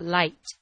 light.